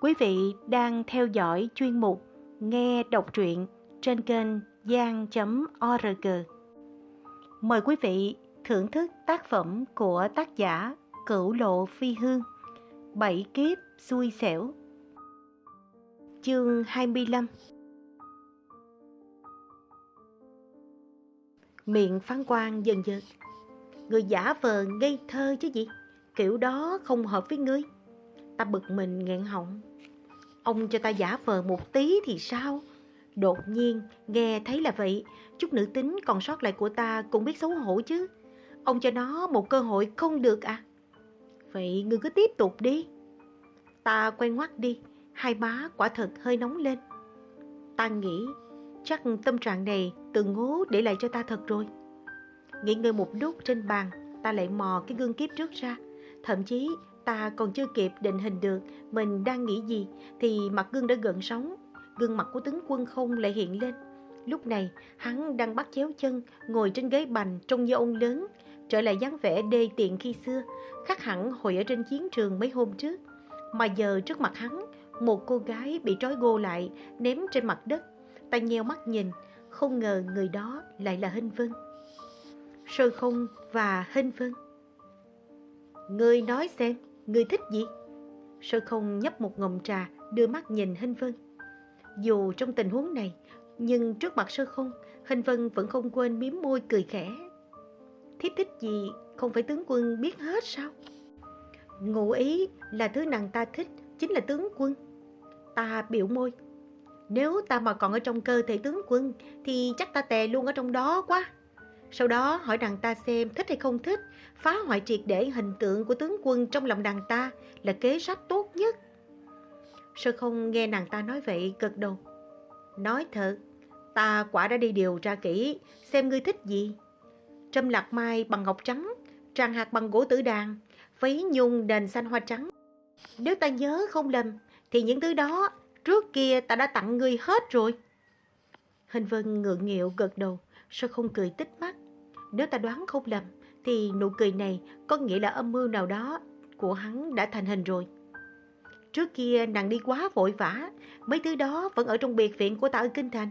Quý vị đang theo dõi chuyên mục Nghe đọc truyện trên kênh gian.org. Mời quý vị thưởng thức tác phẩm của tác giả Cửu Lộ Phi Hương, Bảy kiếp xui xẻo, Chương 25 Miệng phán quan dần dần. Người giả vờ ngây thơ chứ gì, Kiểu đó không hợp với ngươi Ta bực mình nghẹn họng. Ông cho ta giả vờ một tí thì sao? Đột nhiên, nghe thấy là vậy, Chút nữ tính còn sót lại của ta cũng biết xấu hổ chứ. Ông cho nó một cơ hội không được à? Vậy ngươi cứ tiếp tục đi. Ta quay ngoắt đi, Hai má quả thật hơi nóng lên. Ta nghĩ Chắc tâm trạng này từ ngố để lại cho ta thật rồi. Nghỉ ngơi một lúc trên bàn, Ta lại mò cái gương kiếp trước ra, Thậm chí ta còn chưa kịp định hình được mình đang nghĩ gì thì mặt gương đã gợn sóng. Gương mặt của tướng quân không lại hiện lên. Lúc này hắn đang bắt chéo chân ngồi trên ghế bành trông như ông lớn trở lại dáng vẻ đê tiện khi xưa khác hẳn hồi ở trên chiến trường mấy hôm trước. Mà giờ trước mặt hắn một cô gái bị trói gô lại ném trên mặt đất. Ta nheo mắt nhìn không ngờ người đó lại là Hinh Vân. Sơ không và Hinh Vân Ngươi nói xem, người thích gì? Sơ không nhấp một ngụm trà, đưa mắt nhìn Hinh Vân. Dù trong tình huống này, nhưng trước mặt sơ không, Hinh Vân vẫn không quên miếm môi cười khẽ. Thiếp thích gì không phải tướng quân biết hết sao? Ngụ ý là thứ nàng ta thích chính là tướng quân. Ta biểu môi. Nếu ta mà còn ở trong cơ thể tướng quân thì chắc ta tè luôn ở trong đó quá. Sau đó hỏi nàng ta xem thích hay không thích, phá hoại triệt để hình tượng của tướng quân trong lòng nàng ta là kế sách tốt nhất. Sơ không nghe nàng ta nói vậy gật đầu. Nói thật, ta quả đã đi điều tra kỹ, xem ngươi thích gì. Trâm lạc mai bằng ngọc trắng, tràng hạt bằng gỗ tử đàn, váy nhung đền xanh hoa trắng. Nếu ta nhớ không lầm, thì những thứ đó trước kia ta đã tặng ngươi hết rồi. Hình vân ngượng nghịu gật đầu, sao không cười tích mắt. Nếu ta đoán không lầm, thì nụ cười này có nghĩa là âm mưu nào đó của hắn đã thành hình rồi. Trước kia nàng đi quá vội vã, mấy thứ đó vẫn ở trong biệt viện của ta ở Kinh Thành.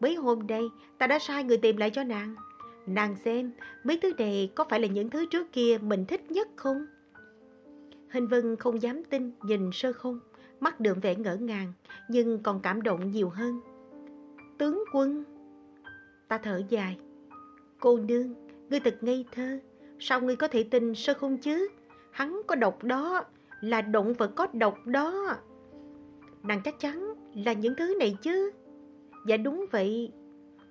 Mấy hôm đây ta đã sai người tìm lại cho nàng. Nàng xem mấy thứ này có phải là những thứ trước kia mình thích nhất không? Hình Vân không dám tin nhìn sơ không, mắt đượm vẻ ngỡ ngàng nhưng còn cảm động nhiều hơn. Tướng quân! Ta thở dài. Cô nương, ngươi thật ngây thơ. Sao ngươi có thể tin sơ không chứ? Hắn có độc đó, là động vật có độc đó. Nàng chắc chắn là những thứ này chứ. Dạ đúng vậy.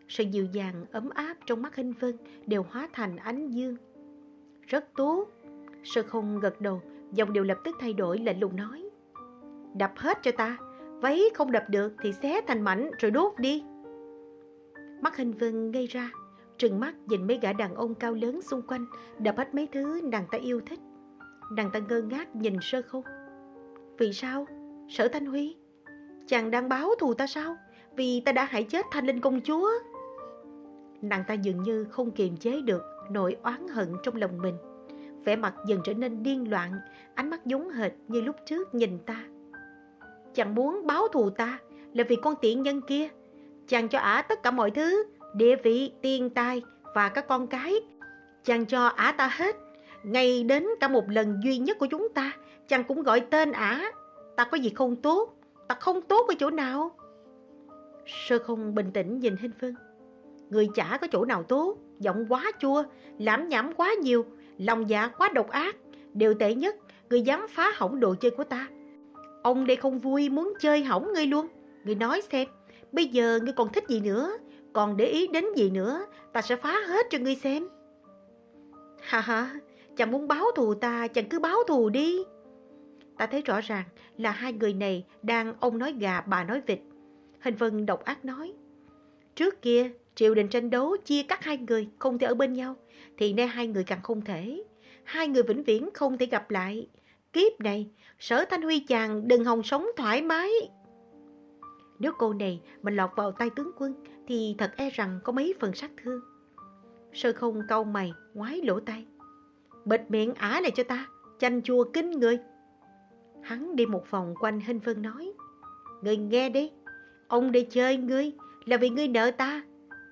Sự dịu dàng, ấm áp trong mắt hình Vân đều hóa thành ánh dương. Rất tốt. Sơ không gật đầu, giọng đều lập tức thay đổi lạnh lùng nói. Đập hết cho ta, váy không đập được thì xé thành mảnh rồi đốt đi. Mắt Hình Vân ngây ra, trừng mắt nhìn mấy gã đàn ông cao lớn xung quanh, đập hết mấy thứ nàng ta yêu thích. Nàng ta ngơ ngác nhìn sơ không. Vì sao? Sở Thanh Huy? Chàng đang báo thù ta sao? Vì ta đã hại chết Thanh Linh công chúa. Nàng ta dường như không kiềm chế được nỗi oán hận trong lòng mình. Vẻ mặt dần trở nên điên loạn, ánh mắt giống hệt như lúc trước nhìn ta. Chàng muốn báo thù ta là vì con tiện nhân kia. Chàng cho ả tất cả mọi thứ, địa vị, tiền tài và các con cái. Chàng cho ả ta hết. Ngay đến cả một lần duy nhất của chúng ta, chàng cũng gọi tên ả. Ta có gì không tốt? Ta không tốt ở chỗ nào? Sơ không bình tĩnh nhìn Hinh Phân. Người chả có chỗ nào tốt, giọng quá chua, lãm nhảm quá nhiều, lòng dạ quá độc ác. Điều tệ nhất, người dám phá hỏng đồ chơi của ta. Ông đây không vui muốn chơi hỏng ngươi luôn. Ngươi nói xem, bây giờ ngươi còn thích gì nữa? Còn để ý đến gì nữa? Ta sẽ phá hết cho ngươi xem. Hà hà, chàng muốn báo thù ta, chàng cứ báo thù đi. Ta thấy rõ ràng là hai người này đang ông nói gà bà nói vịt. Hình vân độc ác nói. Trước kia, triều đình tranh đấu chia cắt hai người không thể ở bên nhau. Thì nay hai người càng không thể. Hai người vĩnh viễn không thể gặp lại. Kiếp này, sở thanh huy chàng đừng hòng sống thoải mái. Nếu cô này mà lọt vào tay tướng quân thì thật e rằng có mấy phần sát thương. Sơ không câu mày, ngoái lỗ tay. Bịt miệng ả này cho ta, chanh chua kinh người. Hắn đi một vòng quanh Hinh Vân nói. Ngươi nghe đi, ông đi chơi ngươi là vì ngươi nợ ta.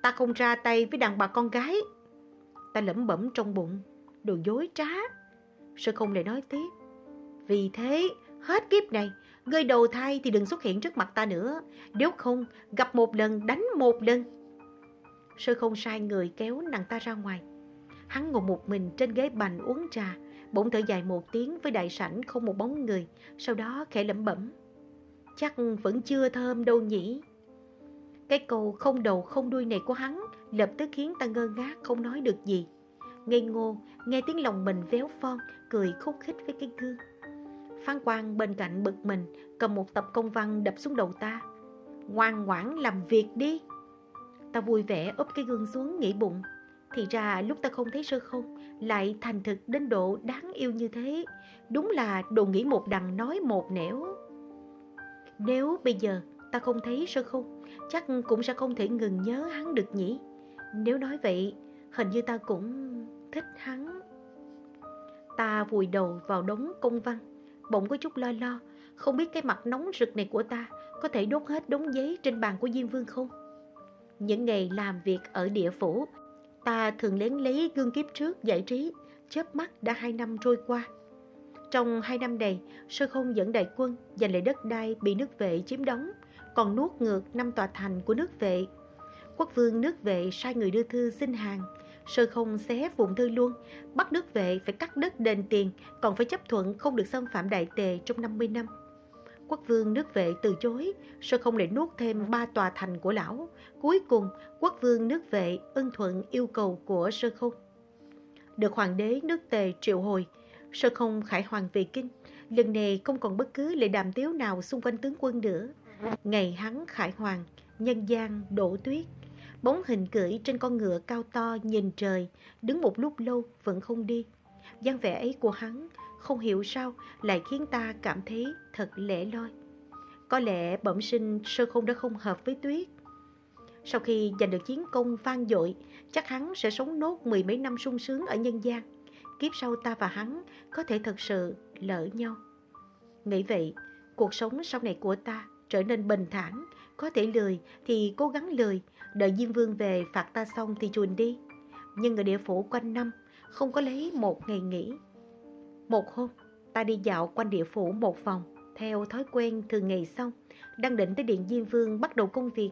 Ta không ra tay với đàn bà con gái. Ta lẩm bẩm trong bụng, đồ dối trá. Sơ không lại nói tiếp. Vì thế, hết kiếp này, ngươi đầu thai thì đừng xuất hiện trước mặt ta nữa. Nếu không, gặp một lần đánh một lần. Sơ không sai người kéo nàng ta ra ngoài. Hắn ngồi một mình trên ghế bành uống trà, bỗng thở dài một tiếng với đại sảnh không một bóng người, sau đó khẽ lẩm bẩm. Chắc vẫn chưa thơm đâu nhỉ. Cái câu không đầu không đuôi này của hắn lập tức khiến ta ngơ ngác không nói được gì. Ngây ngô, nghe tiếng lòng mình véo von, cười khúc khích với cái gương. Phan Quang bên cạnh bực mình, cầm một tập công văn đập xuống đầu ta. Ngoan ngoãn làm việc đi. Ta vui vẻ úp cái gương xuống nghĩ bụng. Thì ra lúc ta không thấy sơ không, lại thành thực đến độ đáng yêu như thế. Đúng là đồ nghĩ một đằng nói một nẻo. Nếu bây giờ ta không thấy sơ không, chắc cũng sẽ không thể ngừng nhớ hắn được nhỉ. Nếu nói vậy, hình như ta cũng thích hắn. Ta vùi đầu vào đống công văn, bỗng có chút lo lo, không biết cái mặt nóng rực này của ta có thể đốt hết đống giấy trên bàn của Diêm Vương không? Những ngày làm việc ở địa phủ, ta thường lén lấy gương kiếp trước giải trí, chớp mắt đã hai năm trôi qua. Trong hai năm này, sơ không dẫn đại quân giành lại đất đai bị nước vệ chiếm đóng, còn nuốt ngược năm tòa thành của nước vệ. Quốc vương nước vệ sai người đưa thư xin hàng, sơ không xé vụn thư luôn, bắt nước vệ phải cắt đất đền tiền, còn phải chấp thuận không được xâm phạm đại tề trong 50 năm. Quốc vương nước vệ từ chối, sơ không lại nuốt thêm ba tòa thành của lão. Cuối cùng, quốc vương nước vệ ưng thuận yêu cầu của sơ không. Được hoàng đế nước tề triệu hồi, sơ không khải hoàng về kinh. Lần này không còn bất cứ lệ đàm tiếu nào xung quanh tướng quân nữa. Ngày hắn khải hoàng, nhân gian đổ tuyết. Bóng hình cưỡi trên con ngựa cao to nhìn trời, đứng một lúc lâu vẫn không đi. dáng vẻ ấy của hắn không hiểu sao lại khiến ta cảm thấy thật lẻ loi. Có lẽ bẩm sinh sơ không đã không hợp với tuyết. Sau khi giành được chiến công vang dội, chắc hắn sẽ sống nốt mười mấy năm sung sướng ở nhân gian. Kiếp sau ta và hắn có thể thật sự lỡ nhau. Nghĩ vậy, cuộc sống sau này của ta trở nên bình thản, có thể lười thì cố gắng lười, đợi Diêm Vương về phạt ta xong thì chuồn đi. Nhưng ở địa phủ quanh năm, không có lấy một ngày nghỉ. Một hôm, ta đi dạo quanh địa phủ một vòng, theo thói quen thường ngày xong, đang định tới điện Diêm Vương bắt đầu công việc,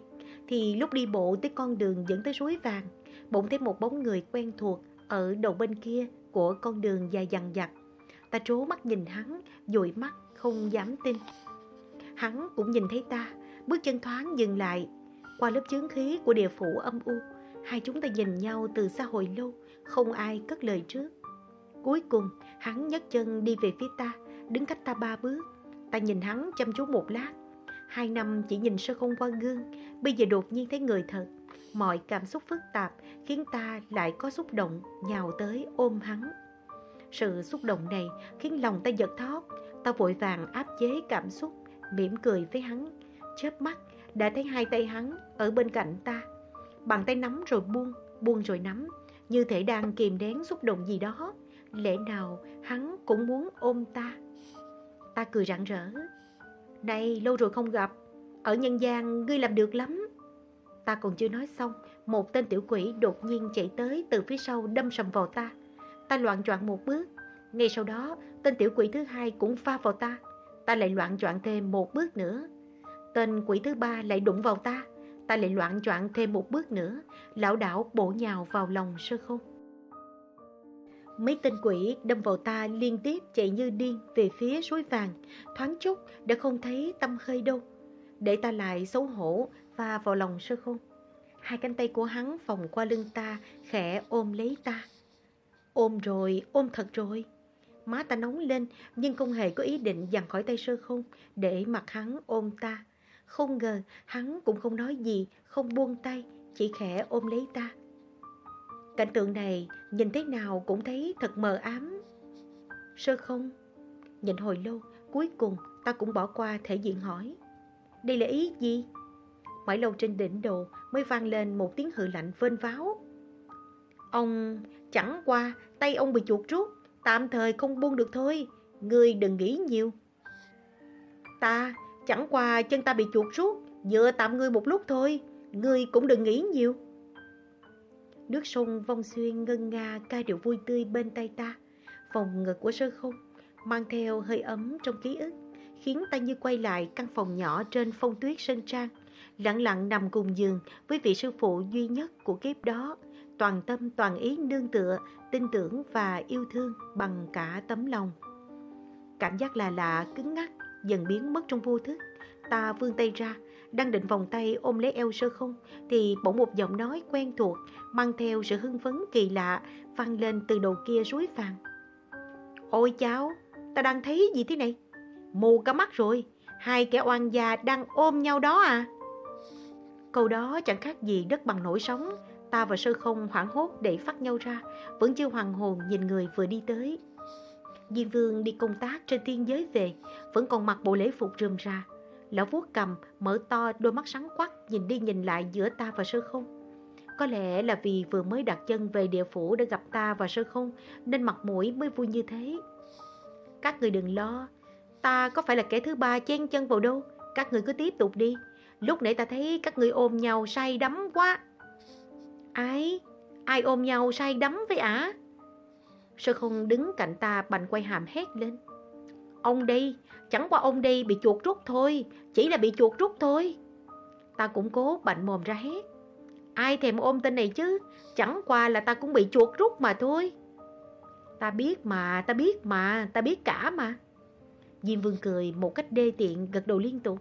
thì lúc đi bộ tới con đường dẫn tới suối vàng, bỗng thấy một bóng người quen thuộc ở đầu bên kia của con đường dài dằng dặc. Ta trố mắt nhìn hắn, dụi mắt, không dám tin. Hắn cũng nhìn thấy ta, bước chân thoáng dừng lại. Qua lớp chướng khí của địa phủ âm u, hai chúng ta nhìn nhau từ xa hồi lâu, không ai cất lời trước. Cuối cùng, hắn nhấc chân đi về phía ta, đứng cách ta ba bước. Ta nhìn hắn chăm chú một lát. Hai năm chỉ nhìn sơ không qua gương, bây giờ đột nhiên thấy người thật. Mọi cảm xúc phức tạp khiến ta lại có xúc động nhào tới ôm hắn. Sự xúc động này khiến lòng ta giật thót, ta vội vàng áp chế cảm xúc, mỉm cười với hắn. Chớp mắt đã thấy hai tay hắn ở bên cạnh ta. Bàn tay nắm rồi buông, buông rồi nắm, như thể đang kìm nén xúc động gì đó. Lẽ nào hắn cũng muốn ôm ta? Ta cười rạng rỡ. Này lâu rồi không gặp. Ở nhân gian ngươi làm được lắm. Ta còn chưa nói xong Một tên tiểu quỷ đột nhiên chạy tới Từ phía sau đâm sầm vào ta. Ta loạn choạng một bước. Ngay sau đó tên tiểu quỷ thứ hai cũng pha vào ta. Ta lại loạn choạng thêm một bước nữa. Tên quỷ thứ ba lại đụng vào ta. Ta lại loạn choạng thêm một bước nữa Lão đảo bổ nhào vào lòng sơ không Mấy tên quỷ đâm vào ta liên tiếp chạy như điên về phía suối vàng, thoáng chốc đã không thấy tâm hơi đâu. Để ta lại xấu hổ và vào lòng sơ không. Hai cánh tay của hắn vòng qua lưng ta, khẽ ôm lấy ta. Ôm rồi, ôm thật rồi. Má ta nóng lên nhưng không hề có ý định dằn khỏi tay sơ không để mặc hắn ôm ta. Không ngờ hắn cũng không nói gì, không buông tay, chỉ khẽ ôm lấy ta. Cảnh tượng này nhìn thế nào cũng thấy thật mờ ám. Sơ không? Nhìn hồi lâu, cuối cùng ta cũng bỏ qua thể diện hỏi. Đây là ý gì? Mãi lâu trên đỉnh đồ mới vang lên một tiếng hự lạnh vên váo. Ông chẳng qua tay ông bị chuột rút, tạm thời không buông được thôi, ngươi đừng nghĩ nhiều. ta, chẳng qua chân ta bị chuột rút, dựa tạm ngươi một lúc thôi, ngươi cũng đừng nghĩ nhiều. Nước sông vong xuyên ngân nga ca điệu vui tươi bên tay ta, phòng ngực của sơ không, mang theo hơi ấm trong ký ức, khiến ta như quay lại căn phòng nhỏ trên phong tuyết sơn trang, lặng lặng nằm cùng giường với vị sư phụ duy nhất của kiếp đó, toàn tâm toàn ý nương tựa, tin tưởng và yêu thương bằng cả tấm lòng. Cảm giác là lạ, cứng ngắc, dần biến mất trong vô thức. Ta vươn tay ra, đang định vòng tay ôm lấy eo sơ không, thì bỗng một giọng nói quen thuộc, mang theo sự hưng phấn kỳ lạ, vang lên từ đầu kia suối vàng. Ôi cháu, ta đang thấy gì thế này? Mù cả mắt rồi, hai kẻ oan gia đang ôm nhau đó à? Câu đó chẳng khác gì đất bằng nổi sóng, ta và sơ không hoảng hốt để phát nhau ra, vẫn chưa hoàn hồn nhìn người vừa đi tới. Diên Vương đi công tác trên thiên giới về, vẫn còn mặc bộ lễ phục rườm rà. Lão vuốt cầm, mở to đôi mắt sáng quắc nhìn đi nhìn lại giữa ta và sơ không. Có lẽ là vì vừa mới đặt chân về địa phủ để gặp ta và sơ không, nên mặt mũi mới vui như thế. Các người đừng lo, ta có phải là kẻ thứ ba chen chân vào đâu, các người cứ tiếp tục đi. Lúc nãy ta thấy các người ôm nhau say đắm quá. Ai? Ai ôm nhau say đắm với ả? Sơ không đứng cạnh ta bành quay hàm hét lên. Ông đây, chẳng qua ông đây bị chuột rút thôi, chỉ là bị chuột rút thôi. Ta cũng cố bạnh mồm ra hét. Ai thèm ôm tên này chứ, chẳng qua là ta cũng bị chuột rút mà thôi. Ta biết mà, ta biết mà, ta biết cả mà. Diêm Vương cười một cách đê tiện gật đầu liên tục.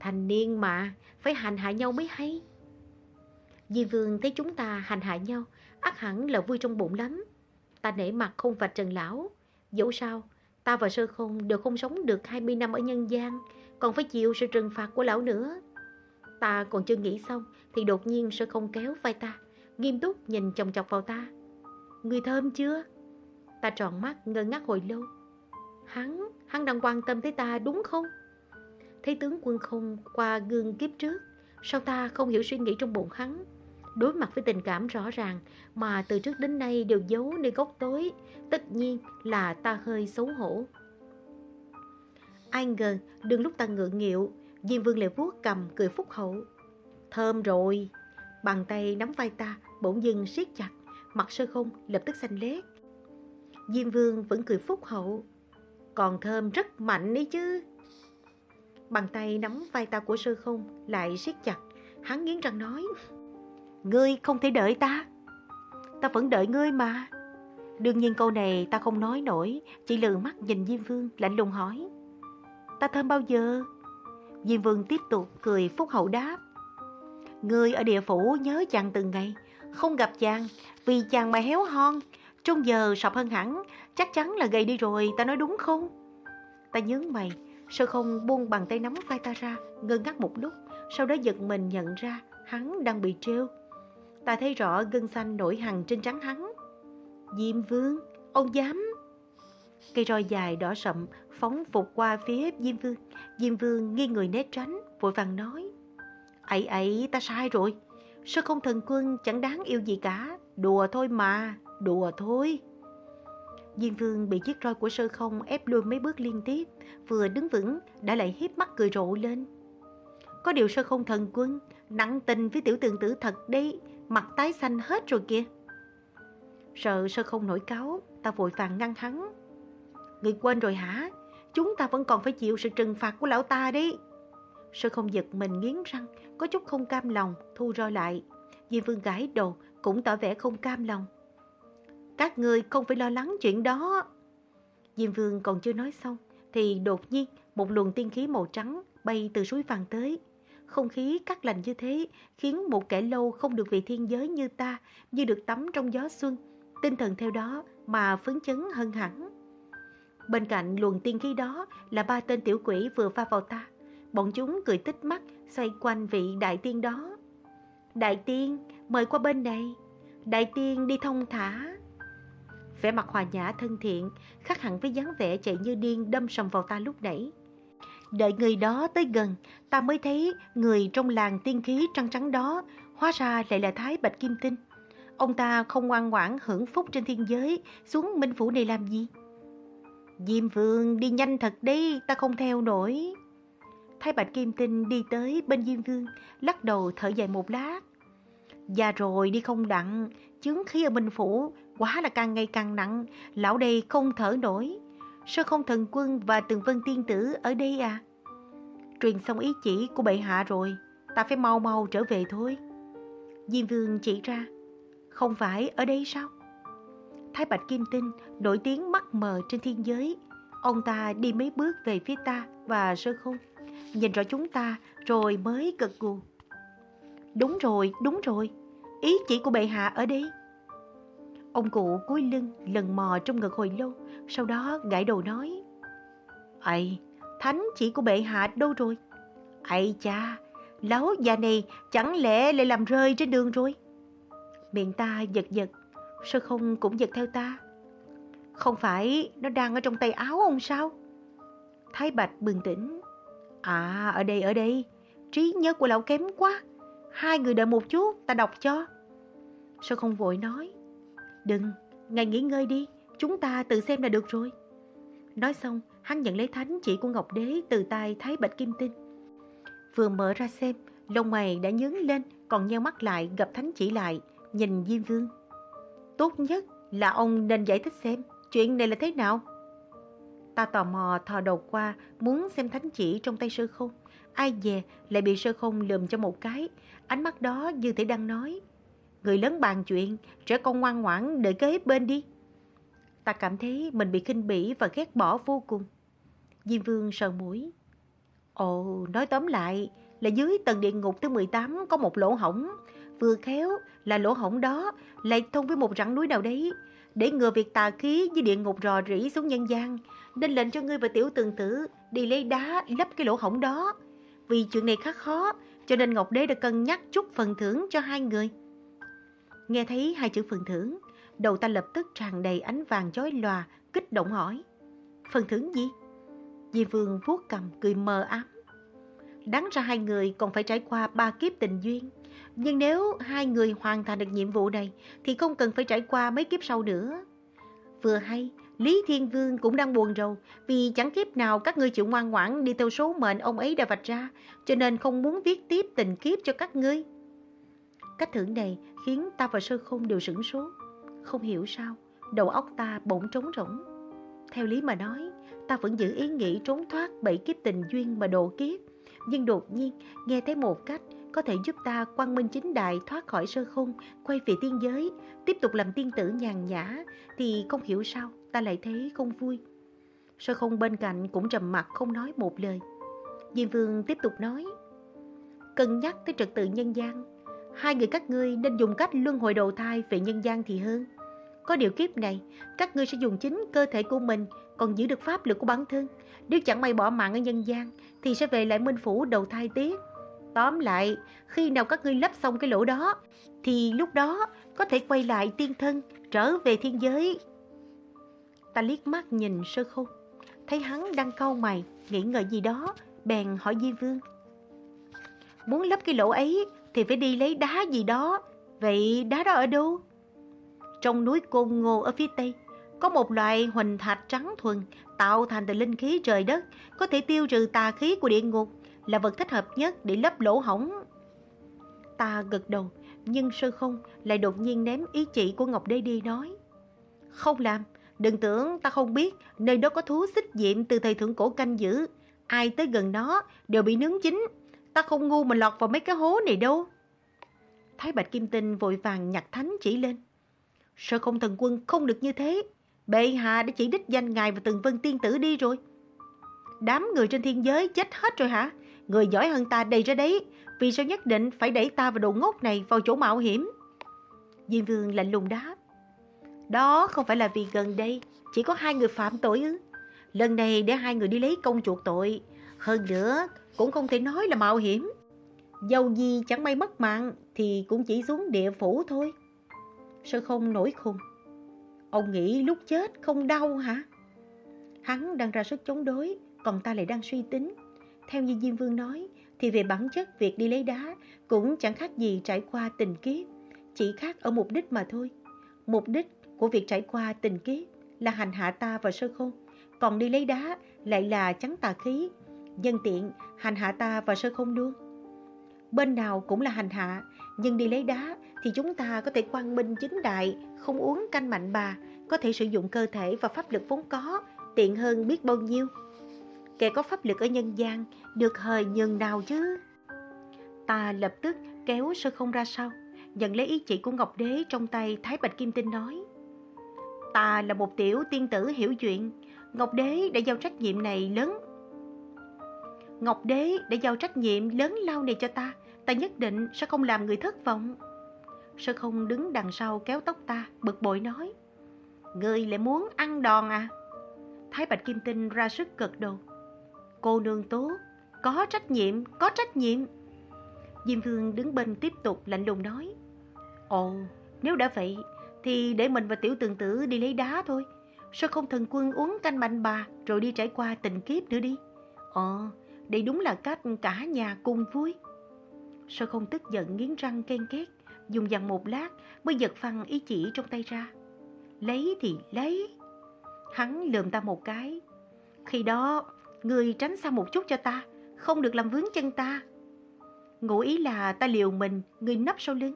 Thành niên mà, phải hành hạ nhau mới hay. Diêm Vương thấy chúng ta hành hạ nhau, ắt hẳn là vui trong bụng lắm. Ta nể mặt không vạch trần lão. Dẫu sao, ta và sơ không đều không sống được 20 năm ở nhân gian, còn phải chịu sự trừng phạt của lão nữa. Ta còn chưa nghĩ xong, thì đột nhiên sơ không kéo vai ta, nghiêm túc nhìn chồng chọc vào ta. Người thơm chưa? Ta tròn mắt ngơ ngác hồi lâu. Hắn, hắn đang quan tâm tới ta đúng không? Thấy tướng quân không qua gương kiếp trước, sao ta không hiểu suy nghĩ trong bụng hắn? Đối mặt với tình cảm rõ ràng mà từ trước đến nay đều giấu nơi góc tối, tất nhiên là ta hơi xấu hổ. Ai ngờ, đừng lúc ta ngượng nghịu, Diêm Vương lại vuốt cầm cười phúc hậu. Thơm rồi, bàn tay nắm vai ta, bỗng dưng siết chặt, mặt sơ không lập tức xanh lét. Diêm Vương vẫn cười phúc hậu, còn thơm rất mạnh đấy chứ. Bàn tay nắm vai ta của sơ không lại siết chặt, hắn nghiến răng nói. Ngươi không thể đợi ta. Ta vẫn đợi ngươi mà. Đương nhiên câu này ta không nói nổi, chỉ lừ mắt nhìn Diêm Vương lạnh lùng hỏi. Ta thơm bao giờ? Diêm Vương tiếp tục cười phúc hậu đáp. Ngươi ở địa phủ nhớ chàng từng ngày, không gặp chàng, vì chàng mà héo hon, trong giờ sọc hơn hẳn, chắc chắn là gầy đi rồi, ta nói đúng không? Ta nhướng mày, sơ không buông bàn tay nắm vai ta ra, ngơ ngác một lúc, sau đó giật mình nhận ra hắn đang bị trêu. Ta thấy rõ gân xanh nổi hằn trên trắng hắn. Diêm vương, ông dám. Cây roi dài đỏ sậm phóng vụt qua phía Diêm vương. Diêm vương nghiêng người né tránh, vội vàng nói. ấy ấy, ta sai rồi. Sao không thần quân chẳng đáng yêu gì cả. Đùa thôi mà, đùa thôi. Diêm vương bị chiếc roi của sơ không ép lùi mấy bước liên tiếp, vừa đứng vững đã lại hiếp mắt cười rộ lên. Có điều sơ không thần quân, nặng tình với tiểu tường tử thật đấy, mặt tái xanh hết rồi kìa. Sợ sơ không nổi cáo, ta vội vàng ngăn hắn. Người quên rồi hả? Chúng ta vẫn còn phải chịu sự trừng phạt của lão ta đấy. Sơ không giật mình nghiến răng, có chút không cam lòng, thu roi lại. Diêm vương gãi đầu, cũng tỏ vẻ không cam lòng. Các người không phải lo lắng chuyện đó. Diêm vương còn chưa nói xong, thì đột nhiên một luồng tiên khí màu trắng bay từ suối vàng tới. Không khí cắt lành như thế khiến một kẻ lâu không được về thiên giới như ta như được tắm trong gió xuân. Tinh thần theo đó mà phấn chấn hơn hẳn. Bên cạnh luồng tiên khí đó là ba tên tiểu quỷ vừa pha vào ta. Bọn chúng cười tích mắt xoay quanh vị đại tiên đó. Đại tiên, mời qua bên này. Đại tiên đi thông thả. Vẻ mặt hòa nhã thân thiện, khác hẳn với dáng vẻ chạy như điên đâm sầm vào ta lúc nãy. Đợi người đó tới gần, ta mới thấy người trong làng tiên khí trăng trắng đó, hóa ra lại là Thái Bạch Kim Tinh. Ông ta không ngoan ngoãn hưởng phúc trên thiên giới, xuống minh phủ này làm gì? Diêm Vương đi nhanh thật đi, ta không theo nổi. Thái Bạch Kim Tinh đi tới bên Diêm Vương, lắc đầu thở dài một lát. Già rồi đi không đặng, chứng khí ở Minh Phủ, quá là càng ngày càng nặng, lão đây không thở nổi. Sao không thần quân và từng vân tiên tử ở đây à? Truyền xong ý chỉ của bệ hạ rồi, ta phải mau mau trở về thôi. Diêm Vương chỉ ra, không phải ở đây sao? Thái Bạch Kim Tinh nổi tiếng mắt mờ trên thiên giới. Ông ta đi mấy bước về phía ta và sơ Không nhìn rõ chúng ta rồi mới gật gù. Đúng rồi, đúng rồi, ý chỉ của bệ hạ ở đây. Ông cụ cúi lưng lần mò trong ngực hồi lâu, sau đó gãi đầu nói. Ây, thánh chỉ của bệ hạ đâu rồi? Ây cha, lão già này chẳng lẽ lại làm rơi trên đường rồi? Miệng ta giật giật, sao không cũng giật theo ta? Không phải nó đang ở trong tay áo ông sao? Thái Bạch bừng tỉnh. À, ở đây, ở đây. Trí nhớ của lão kém quá. Hai người đợi một chút, ta đọc cho. Sao không vội nói? Đừng, ngài nghỉ ngơi đi, chúng ta tự xem là được rồi. Nói xong, hắn nhận lấy thánh chỉ của Ngọc Đế từ tay Thái Bạch Kim Tinh. Vừa mở ra xem, lông mày đã nhướng lên, còn nheo mắt lại gặp thánh chỉ lại, nhìn Diêm Vương. Tốt nhất là ông nên giải thích xem, chuyện này là thế nào? Ta tò mò thò đầu qua, muốn xem thánh chỉ trong tay sơ không. Ai về lại bị sơ không lườm cho một cái, ánh mắt đó như thể đang nói. Người lớn bàn chuyện, trẻ con ngoan ngoãn đợi kế bên đi. Ta cảm thấy mình bị khinh bỉ và ghét bỏ vô cùng. Diêm Vương sờ mũi. Ồ, nói tóm lại là dưới tầng địa ngục thứ 18 có một lỗ hổng. Vừa khéo là lỗ hổng đó lại thông với một rặng núi nào đấy. Để ngừa việc tà khí với địa ngục rò rỉ xuống nhân gian, nên lệnh cho ngươi và tiểu tường tử đi lấy đá lấp cái lỗ hổng đó. Vì chuyện này khá khó, cho nên Ngọc Đế đã cân nhắc chút phần thưởng cho hai người. Nghe thấy hai chữ phần thưởng, đầu ta lập tức tràn đầy ánh vàng chói lòa, kích động hỏi. Phần thưởng gì? Di Vương vuốt cầm cười mờ ám. Đáng ra hai người còn phải trải qua ba kiếp tình duyên. Nhưng nếu hai người hoàn thành được nhiệm vụ này thì không cần phải trải qua mấy kiếp sau nữa. Vừa hay, Lý Thiên Vương cũng đang buồn rầu vì chẳng kiếp nào các ngươi chịu ngoan ngoãn đi theo số mệnh ông ấy đã vạch ra cho nên không muốn viết tiếp tình kiếp cho các ngươi. Cách thưởng này khiến ta và sơ khôn đều sửng sốt. Không hiểu sao, đầu óc ta bỗng trống rỗng. Theo lý mà nói, ta vẫn giữ ý nghĩ trốn thoát bảy kiếp tình duyên mà độ kiếp. Nhưng đột nhiên, nghe thấy một cách có thể giúp ta quang minh chính đại thoát khỏi sơ khung, quay về tiên giới, tiếp tục làm tiên tử nhàn nhã, thì không hiểu sao ta lại thấy không vui. Sơ khung bên cạnh cũng trầm mặt không nói một lời. Diêm vương tiếp tục nói, cân nhắc tới trật tự nhân gian, hai người các ngươi nên dùng cách luân hồi đầu thai về nhân gian thì hơn. Có điều kiếp này, các ngươi sẽ dùng chính cơ thể của mình còn giữ được pháp lực của bản thân. Nếu chẳng may bỏ mạng ở nhân gian, thì sẽ về lại minh phủ đầu thai tiếp. Tóm lại, khi nào các ngươi lấp xong cái lỗ đó, thì lúc đó có thể quay lại tiên thân, trở về thiên giới. Ta liếc mắt nhìn sơ khôn, thấy hắn đang cau mày, nghĩ ngợi gì đó, bèn hỏi Di Vương. Muốn lấp cái lỗ ấy thì phải đi lấy đá gì đó, vậy đá đó ở đâu? Trong núi Côn Ngô ở phía tây, có một loại huỳnh thạch trắng thuần tạo thành từ linh khí trời đất, có thể tiêu trừ tà khí của địa ngục, là vật thích hợp nhất để lấp lỗ hỏng Ta gật đầu, nhưng sơ không lại đột nhiên ném ý chỉ của Ngọc Đế đi nói. Không làm, đừng tưởng ta không biết nơi đó có thú xích diệm từ thời thượng cổ canh giữ. Ai tới gần nó đều bị nướng chín. Ta không ngu mà lọt vào mấy cái hố này đâu. Thái Bạch Kim Tinh vội vàng nhặt thánh chỉ lên. Sơ không thần quân không được như thế. Bệ hạ đã chỉ đích danh ngài và từng vân tiên tử đi rồi. Đám người trên thiên giới chết hết rồi hả? Người giỏi hơn ta đầy ra đấy. Vì sao nhất định phải đẩy ta và đồ ngốc này vào chỗ mạo hiểm? Diêm vương lạnh lùng đáp. Đó không phải là vì gần đây chỉ có hai người phạm tội ư. Lần này để hai người đi lấy công chuộc tội. Hơn nữa cũng không thể nói là mạo hiểm. Dầu gì chẳng may mất mạng thì cũng chỉ xuống địa phủ thôi. Sơ không nổi khùng. Ông nghĩ lúc chết không đau hả? Hắn đang ra sức chống đối, còn ta lại đang suy tính. Theo như Diêm Vương nói, thì về bản chất việc đi lấy đá cũng chẳng khác gì trải qua tình kiếp, chỉ khác ở mục đích mà thôi. Mục đích của việc trải qua tình kiếp là hành hạ ta và sơ khôn, còn đi lấy đá lại là trắng tà khí. Nhân tiện, hành hạ ta và sơ không nương. Bên nào cũng là hành hạ, nhưng đi lấy đá thì chúng ta có thể quang minh chính đại, không uống canh mạnh bà, có thể sử dụng cơ thể và pháp lực vốn có, tiện hơn biết bao nhiêu. Kẻ có pháp lực ở nhân gian, được hời nhường nào chứ? Ta lập tức kéo sơ không ra sau, nhận lấy ý chỉ của Ngọc Đế trong tay Thái Bạch Kim Tinh nói. Ta là một tiểu tiên tử hiểu chuyện, Ngọc Đế đã giao trách nhiệm này lớn. Ngọc Đế đã giao trách nhiệm lớn lao này cho ta, ta nhất định sẽ không làm người thất vọng. Sơ không đứng đằng sau kéo tóc ta, bực bội nói. Người lại muốn ăn đòn à? Thái Bạch Kim Tinh ra sức cực đồ. Cô nương tố, có trách nhiệm, có trách nhiệm. Diêm Vương đứng bên tiếp tục lạnh lùng nói. Ồ, nếu đã vậy, thì để mình và tiểu tường tử đi lấy đá thôi. Sao không thần quân uống canh mạnh bà rồi đi trải qua tình kiếp nữa đi? Ờ, đây đúng là cách cả nhà cùng vui. Sơ không tức giận nghiến răng ken két, dùng dằn một lát mới giật phăng ý chỉ trong tay ra. Lấy thì lấy. Hắn lườm ta một cái. Khi đó, người tránh xa một chút cho ta, không được làm vướng chân ta. Ngụ ý là ta liều mình, người nấp sau lưng.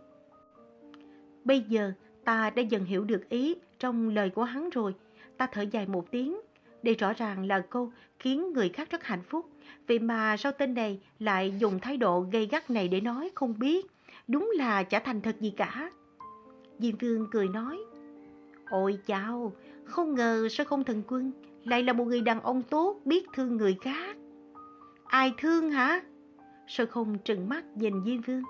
Bây giờ, ta đã dần hiểu được ý trong lời của hắn rồi. Ta thở dài một tiếng. Đây rõ ràng là câu khiến người khác rất hạnh phúc. Vì mà sao tên này lại dùng thái độ gây gắt này để nói không biết. Đúng là chả thành thật gì cả. Diêm Vương cười nói. Ôi chào, không ngờ sao không thần quân lại là một người đàn ông tốt biết thương người khác. Ai thương hả? Sơ không trừng mắt nhìn Diêm Vương.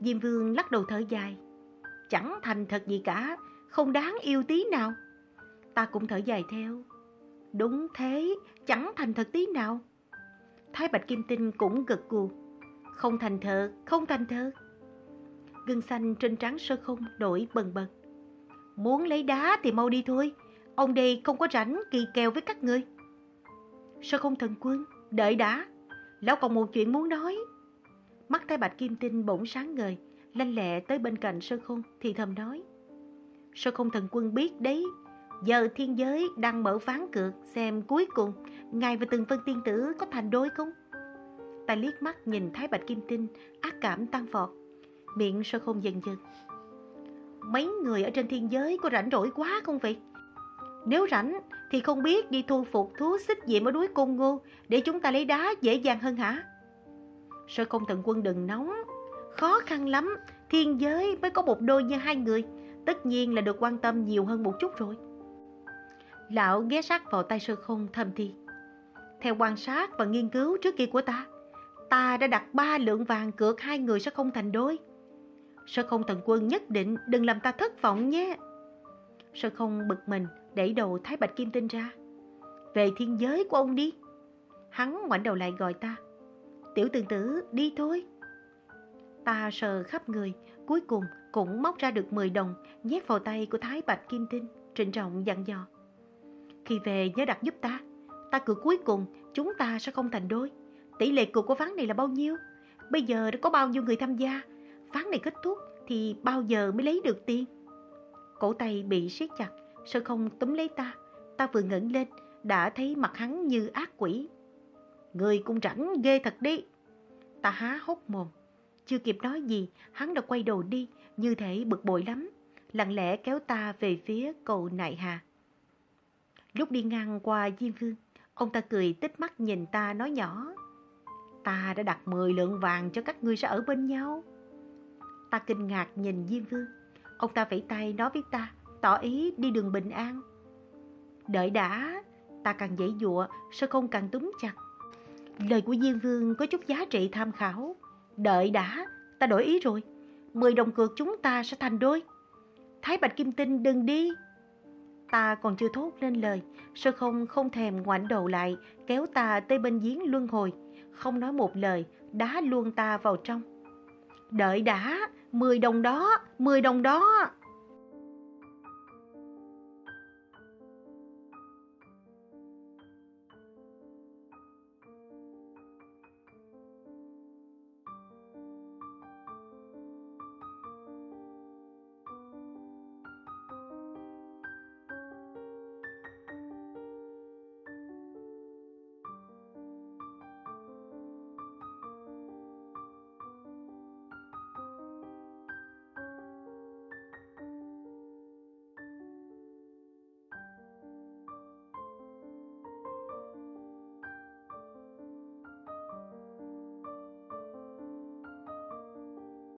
Diêm Vương lắc đầu thở dài. Chẳng thành thật gì cả, không đáng yêu tí nào. Ta cũng thở dài theo. Đúng thế, chẳng thành thật tí nào. Thái Bạch Kim Tinh cũng gật gù. Không thành thật, không thành thật. Gương xanh trên trán sơ không đổi bần bật. Muốn lấy đá thì mau đi thôi. Ông đây không có rảnh kỳ kèo với các người. Sơ không thần quân, đợi đã. Lão còn một chuyện muốn nói. Mắt Thái Bạch Kim Tinh bỗng sáng ngời, lanh lẹ tới bên cạnh sơ không thì thầm nói. Sơ không thần quân biết đấy, giờ thiên giới đang mở ván cược xem cuối cùng ngài và từng phân tiên tử có thành đôi không? Ta liếc mắt nhìn Thái Bạch Kim Tinh, ác cảm tăng vọt. Miệng sơ không dần dần. Mấy người ở trên thiên giới có rảnh rỗi quá không vậy? Nếu rảnh thì không biết đi thu phục thú xích diệm ở núi Côn Ngô để chúng ta lấy đá dễ dàng hơn hả? Sơ không thần quân đừng nóng, khó khăn lắm, thiên giới mới có một đôi như hai người, tất nhiên là được quan tâm nhiều hơn một chút rồi. Lão ghé sát vào tay sơ không thầm thì. Theo quan sát và nghiên cứu trước kia của ta, ta đã đặt ba lượng vàng cược hai người sẽ không thành đôi. Sơ không thần quân nhất định đừng làm ta thất vọng nhé. Sơ không bực mình đẩy đầu Thái Bạch Kim Tinh ra. Về thiên giới của ông đi. Hắn ngoảnh đầu lại gọi ta. Tiểu tương tử đi thôi. Ta sờ khắp người, cuối cùng cũng móc ra được 10 đồng nhét vào tay của Thái Bạch Kim Tinh, trịnh trọng dặn dò. Khi về nhớ đặt giúp ta, ta cược cuối cùng chúng ta sẽ không thành đôi. Tỷ lệ cược của ván này là bao nhiêu? Bây giờ đã có bao nhiêu người tham gia? Ván này kết thúc thì bao giờ mới lấy được tiền? Cổ tay bị siết chặt, sơ không túm lấy ta. Ta vừa ngẩng lên, đã thấy mặt hắn như ác quỷ. Người cũng rảnh ghê thật đi. Ta há hốc mồm. Chưa kịp nói gì, hắn đã quay đầu đi, như thể bực bội lắm. Lặng lẽ kéo ta về phía cầu nại hà. Lúc đi ngang qua Diêm Vương, ông ta cười tích mắt nhìn ta nói nhỏ. Ta đã đặt 10 lượng vàng cho các ngươi sẽ ở bên nhau. Ta kinh ngạc nhìn Diêm Vương. Ông ta vẫy tay nói với ta, tỏ ý đi đường bình an. Đợi đã, ta càng dãy dụa, sao không càng túm chặt. Lời của Diêm Vương có chút giá trị tham khảo. Đợi đã, ta đổi ý rồi. Mười đồng cược chúng ta sẽ thành đôi. Thái Bạch Kim Tinh đừng đi. Ta còn chưa thốt lên lời, sơ không không thèm ngoảnh đầu lại, kéo ta tới bên giếng luân hồi, không nói một lời, đá luôn ta vào trong. Đợi đã, mười đồng đó, mười đồng đó.